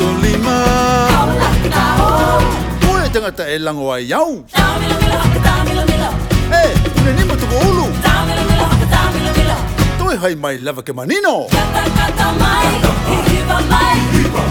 to lima Tau la ka ta'o e lango ai yau Tau milo milo haka ta'o milo milo Eh, une nima tuko ulu Tau milo milo haka ta'o milo milo Tau e hai mai lava ke manino Tau ta'o mai, e hiva mai, hiva mai